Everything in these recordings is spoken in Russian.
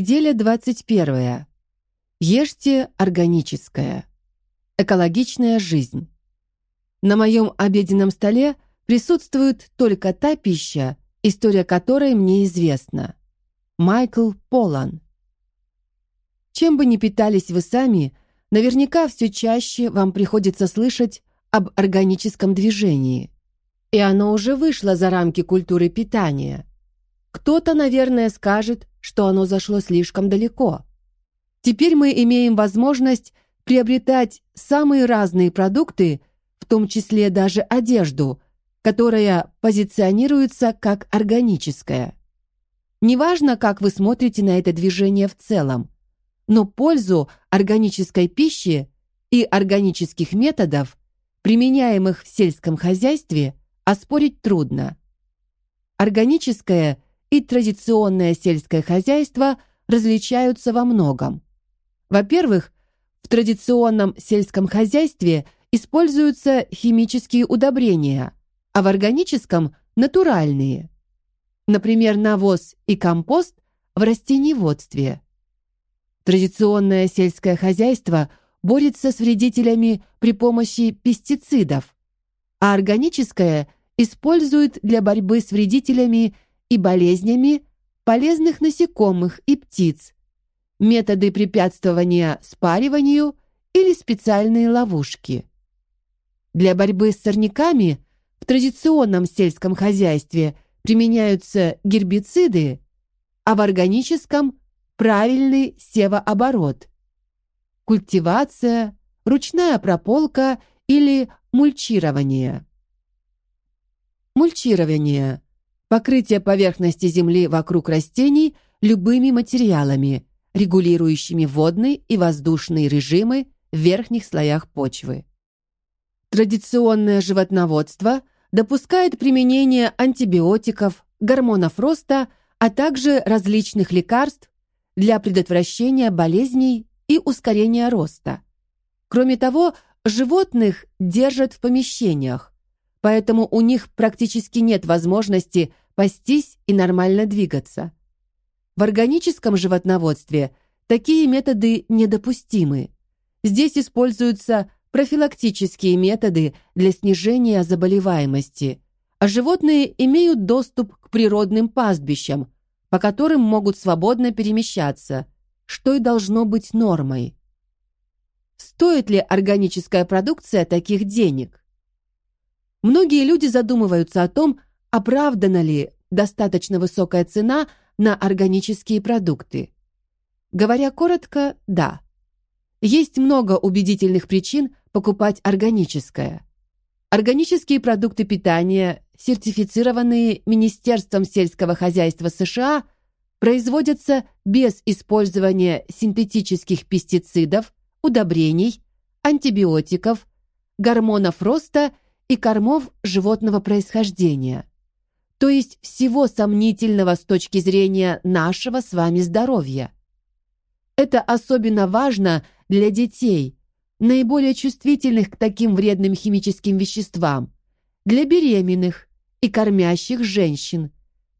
Неделя 21. Ешьте органическое. Экологичная жизнь. На моем обеденном столе присутствует только та пища, история которой мне известна. Майкл Полан. Чем бы ни питались вы сами, наверняка все чаще вам приходится слышать об органическом движении. И оно уже вышло за рамки культуры питания. Кто-то, наверное, скажет, что оно зашло слишком далеко. Теперь мы имеем возможность приобретать самые разные продукты, в том числе даже одежду, которая позиционируется как органическая. Неважно, как вы смотрите на это движение в целом, но пользу органической пищи и органических методов, применяемых в сельском хозяйстве, оспорить трудно. Органическое и традиционное сельское хозяйство различаются во многом. Во-первых, в традиционном сельском хозяйстве используются химические удобрения, а в органическом натуральные. Например, навоз и компост в растениеводстве. Традиционное сельское хозяйство борется с вредителями при помощи пестицидов, а органическое использует для борьбы с вредителями и болезнями полезных насекомых и птиц, методы препятствования спариванию или специальные ловушки. Для борьбы с сорняками в традиционном сельском хозяйстве применяются гербициды, а в органическом правильный севооборот. Культивация, ручная прополка или мульчирование. Мульчирование покрытие поверхности земли вокруг растений любыми материалами, регулирующими водный и воздушный режимы в верхних слоях почвы. Традиционное животноводство допускает применение антибиотиков, гормонов роста, а также различных лекарств для предотвращения болезней и ускорения роста. Кроме того, животных держат в помещениях, поэтому у них практически нет возможности пастись и нормально двигаться. В органическом животноводстве такие методы недопустимы. Здесь используются профилактические методы для снижения заболеваемости, а животные имеют доступ к природным пастбищам, по которым могут свободно перемещаться, что и должно быть нормой. Стоит ли органическая продукция таких денег? Многие люди задумываются о том, оправдана ли достаточно высокая цена на органические продукты. Говоря коротко, да. Есть много убедительных причин покупать органическое. Органические продукты питания, сертифицированные Министерством сельского хозяйства США, производятся без использования синтетических пестицидов, удобрений, антибиотиков, гормонов роста и кормов животного происхождения, то есть всего сомнительного с точки зрения нашего с вами здоровья. Это особенно важно для детей, наиболее чувствительных к таким вредным химическим веществам, для беременных и кормящих женщин,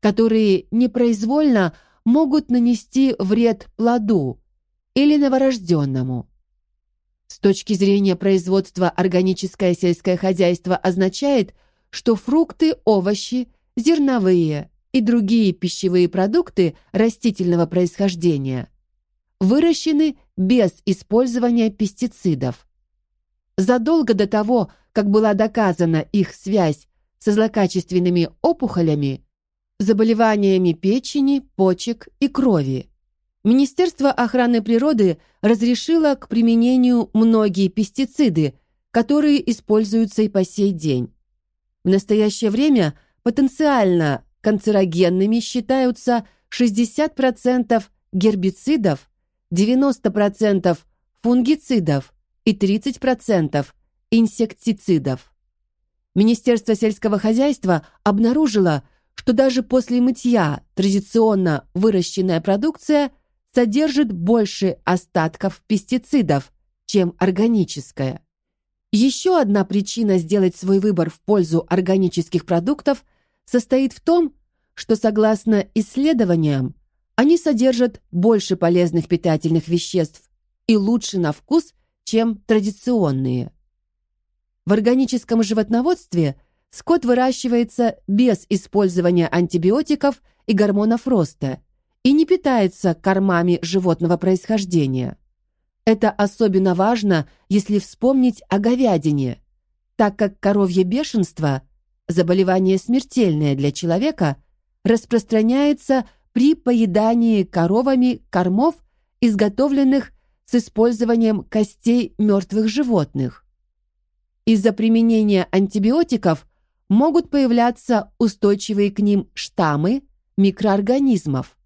которые непроизвольно могут нанести вред плоду или новорожденному. С точки зрения производства органическое сельское хозяйство означает, что фрукты, овощи, зерновые и другие пищевые продукты растительного происхождения выращены без использования пестицидов. Задолго до того, как была доказана их связь со злокачественными опухолями, заболеваниями печени, почек и крови, Министерство охраны природы разрешило к применению многие пестициды, которые используются и по сей день. В настоящее время потенциально канцерогенными считаются 60% гербицидов, 90% фунгицидов и 30% инсектицидов. Министерство сельского хозяйства обнаружило, что даже после мытья традиционно выращенная продукция содержит больше остатков пестицидов, чем органическая. Еще одна причина сделать свой выбор в пользу органических продуктов состоит в том, что согласно исследованиям, Они содержат больше полезных питательных веществ и лучше на вкус, чем традиционные. В органическом животноводстве скот выращивается без использования антибиотиков и гормонов роста и не питается кормами животного происхождения. Это особенно важно, если вспомнить о говядине, так как коровье бешенство, заболевание смертельное для человека, распространяется при поедании коровами кормов, изготовленных с использованием костей мертвых животных. Из-за применения антибиотиков могут появляться устойчивые к ним штаммы микроорганизмов,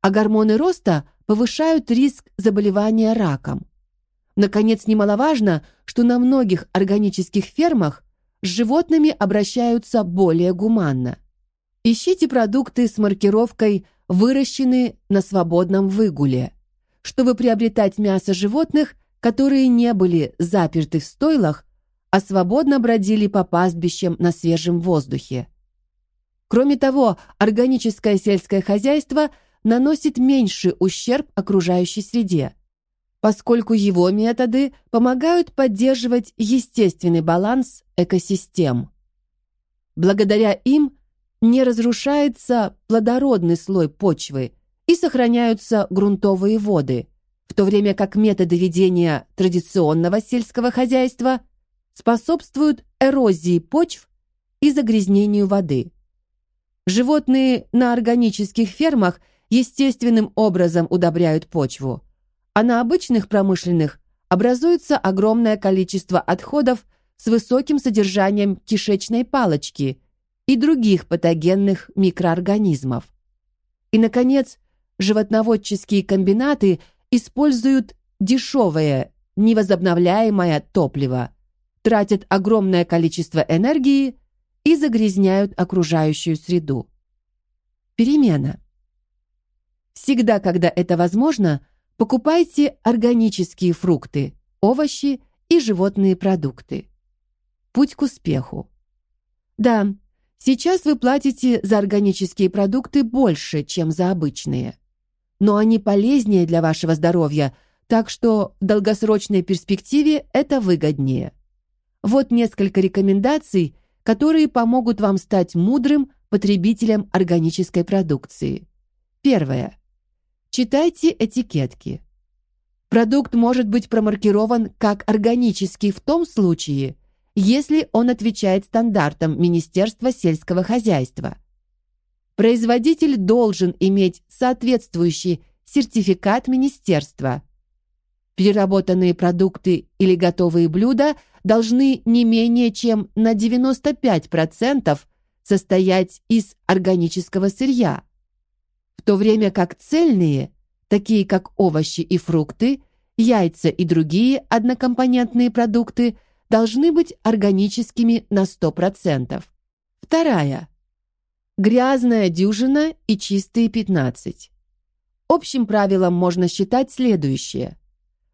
а гормоны роста повышают риск заболевания раком. Наконец, немаловажно, что на многих органических фермах с животными обращаются более гуманно. Ищите продукты с маркировкой выращены на свободном выгуле, чтобы приобретать мясо животных, которые не были заперты в стойлах, а свободно бродили по пастбищам на свежем воздухе. Кроме того, органическое сельское хозяйство наносит меньший ущерб окружающей среде, поскольку его методы помогают поддерживать естественный баланс экосистем. Благодаря им не разрушается плодородный слой почвы и сохраняются грунтовые воды, в то время как методы ведения традиционного сельского хозяйства способствуют эрозии почв и загрязнению воды. Животные на органических фермах естественным образом удобряют почву, а на обычных промышленных образуется огромное количество отходов с высоким содержанием кишечной палочки – и других патогенных микроорганизмов. И, наконец, животноводческие комбинаты используют дешевое, невозобновляемое топливо, тратят огромное количество энергии и загрязняют окружающую среду. Перемена. Всегда, когда это возможно, покупайте органические фрукты, овощи и животные продукты. Путь к успеху. Да, Сейчас вы платите за органические продукты больше, чем за обычные. Но они полезнее для вашего здоровья, так что в долгосрочной перспективе это выгоднее. Вот несколько рекомендаций, которые помогут вам стать мудрым потребителем органической продукции. Первое. Читайте этикетки. Продукт может быть промаркирован как органический в том случае, если он отвечает стандартам Министерства сельского хозяйства. Производитель должен иметь соответствующий сертификат министерства. Переработанные продукты или готовые блюда должны не менее чем на 95% состоять из органического сырья, в то время как цельные, такие как овощи и фрукты, яйца и другие однокомпонентные продукты – должны быть органическими на 100%. Вторая. Грязная дюжина и чистые 15. Общим правилом можно считать следующее.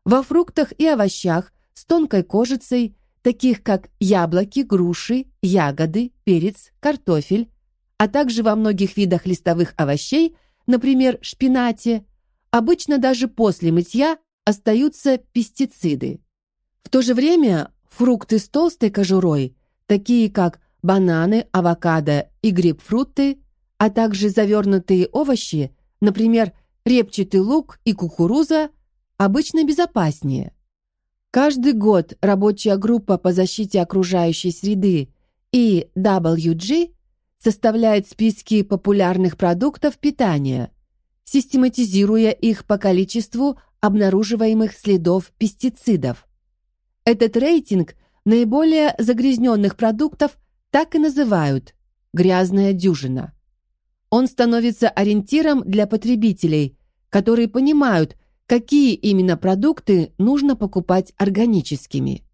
Во фруктах и овощах с тонкой кожицей, таких как яблоки, груши, ягоды, перец, картофель, а также во многих видах листовых овощей, например, шпинате, обычно даже после мытья остаются пестициды. В то же время Фрукты с толстой кожурой, такие как бананы, авокадо и грейпфруты, а также завернутые овощи, например, репчатый лук и кукуруза, обычно безопаснее. Каждый год рабочая группа по защите окружающей среды EWG составляет списки популярных продуктов питания, систематизируя их по количеству обнаруживаемых следов пестицидов. Этот рейтинг наиболее загрязненных продуктов так и называют «грязная дюжина». Он становится ориентиром для потребителей, которые понимают, какие именно продукты нужно покупать органическими.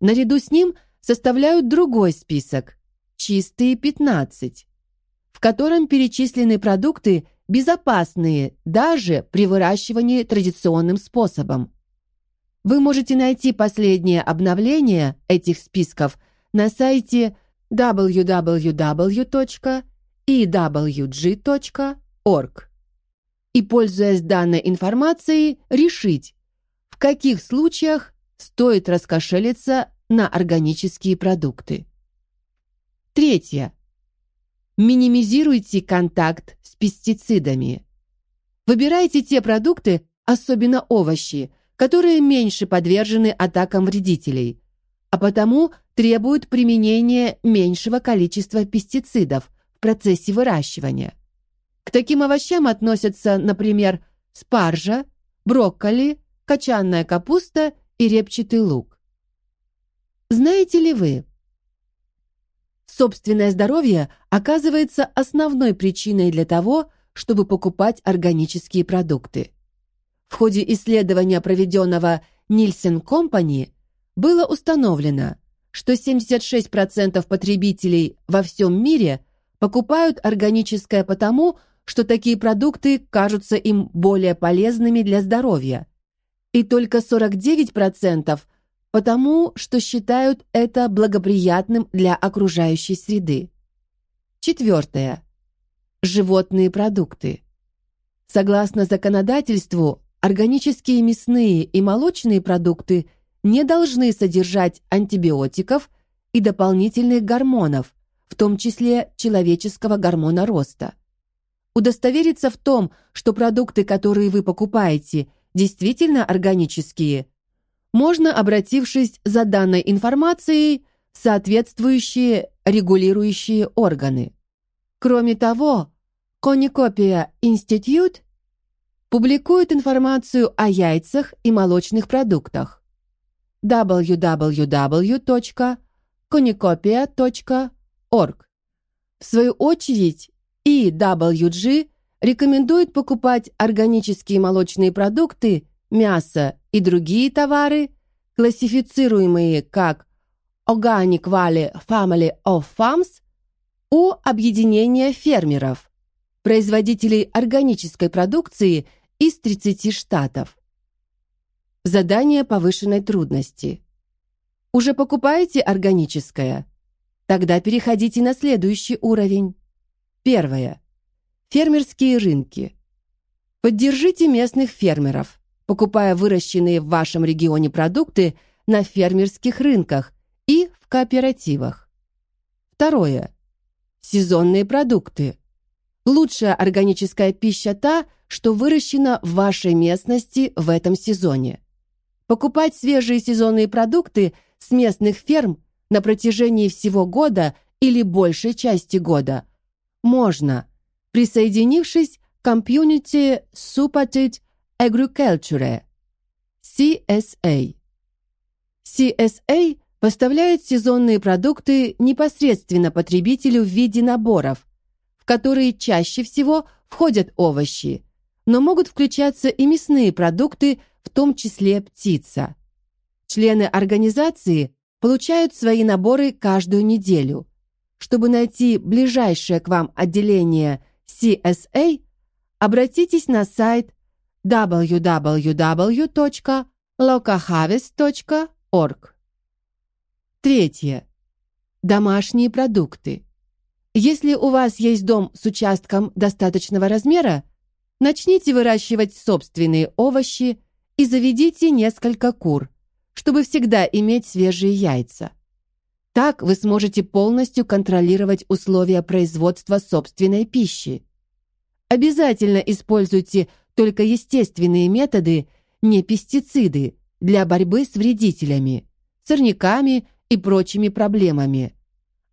Наряду с ним составляют другой список «Чистые 15», в котором перечислены продукты, безопасные даже при выращивании традиционным способом. Вы можете найти последнее обновление этих списков на сайте www.ewg.org. и, пользуясь данной информацией, решить, в каких случаях стоит раскошелиться на органические продукты. Третье. Минимизируйте контакт с пестицидами. Выбирайте те продукты, особенно овощи, которые меньше подвержены атакам вредителей, а потому требуют применения меньшего количества пестицидов в процессе выращивания. К таким овощам относятся, например, спаржа, брокколи, кочанная капуста и репчатый лук. Знаете ли вы, собственное здоровье оказывается основной причиной для того, чтобы покупать органические продукты. В ходе исследования, проведенного Nielsen Company, было установлено, что 76% потребителей во всем мире покупают органическое потому, что такие продукты кажутся им более полезными для здоровья, и только 49% потому, что считают это благоприятным для окружающей среды. Четвертое. Животные продукты. Согласно законодательству, органические мясные и молочные продукты не должны содержать антибиотиков и дополнительных гормонов, в том числе человеческого гормона роста. Удостовериться в том, что продукты, которые вы покупаете, действительно органические, можно, обратившись за данной информацией в соответствующие регулирующие органы. Кроме того, Коникопия Институт публикует информацию о яйцах и молочных продуктах www.konikopia.org. В свою очередь, EWG рекомендует покупать органические молочные продукты, мясо и другие товары, классифицируемые как Organic Valley Family of Farms, у объединения фермеров, производителей органической продукции из 30 штатов. Задание повышенной трудности. Уже покупаете органическое? Тогда переходите на следующий уровень. Первое. Фермерские рынки. Поддержите местных фермеров, покупая выращенные в вашем регионе продукты на фермерских рынках и в кооперативах. Второе. Сезонные продукты. Лучшая органическая пища та, что выращена в вашей местности в этом сезоне. Покупать свежие сезонные продукты с местных ферм на протяжении всего года или большей части года можно, присоединившись к Community Supported Agriculture CSA. CSA поставляет сезонные продукты непосредственно потребителю в виде наборов, в которые чаще всего входят овощи, но могут включаться и мясные продукты, в том числе птица. Члены организации получают свои наборы каждую неделю. Чтобы найти ближайшее к вам отделение CSA, обратитесь на сайт www.locaharvest.org. Третье. Домашние продукты. Если у вас есть дом с участком достаточного размера, начните выращивать собственные овощи и заведите несколько кур, чтобы всегда иметь свежие яйца. Так вы сможете полностью контролировать условия производства собственной пищи. Обязательно используйте только естественные методы, не пестициды, для борьбы с вредителями, сорняками и прочими проблемами.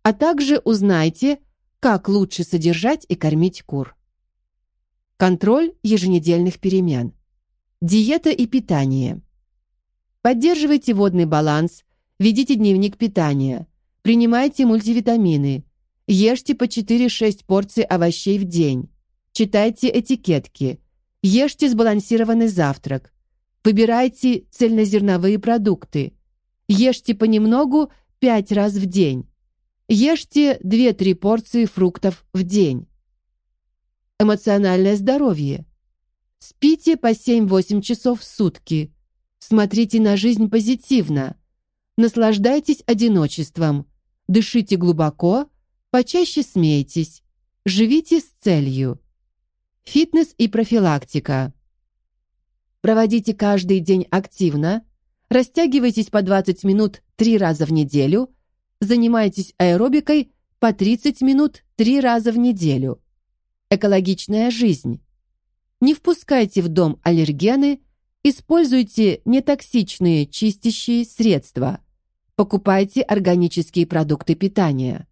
А также узнайте, как лучше содержать и кормить кур. Контроль еженедельных перемен. Диета и питание. Поддерживайте водный баланс, ведите дневник питания, принимайте мультивитамины, ешьте по 4-6 порций овощей в день, читайте этикетки, ешьте сбалансированный завтрак, выбирайте цельнозерновые продукты, Ешьте понемногу пять раз в день. Ешьте 2-3 порции фруктов в день. Эмоциональное здоровье. Спите по 7-8 часов в сутки. Смотрите на жизнь позитивно. Наслаждайтесь одиночеством. Дышите глубоко, почаще смейтесь. Живите с целью. Фитнес и профилактика. Проводите каждый день активно, растягивайтесь по 20 минут 3 раза в неделю, занимайтесь аэробикой по 30 минут 3 раза в неделю. Экологичная жизнь. Не впускайте в дом аллергены, используйте нетоксичные чистящие средства. Покупайте органические продукты питания.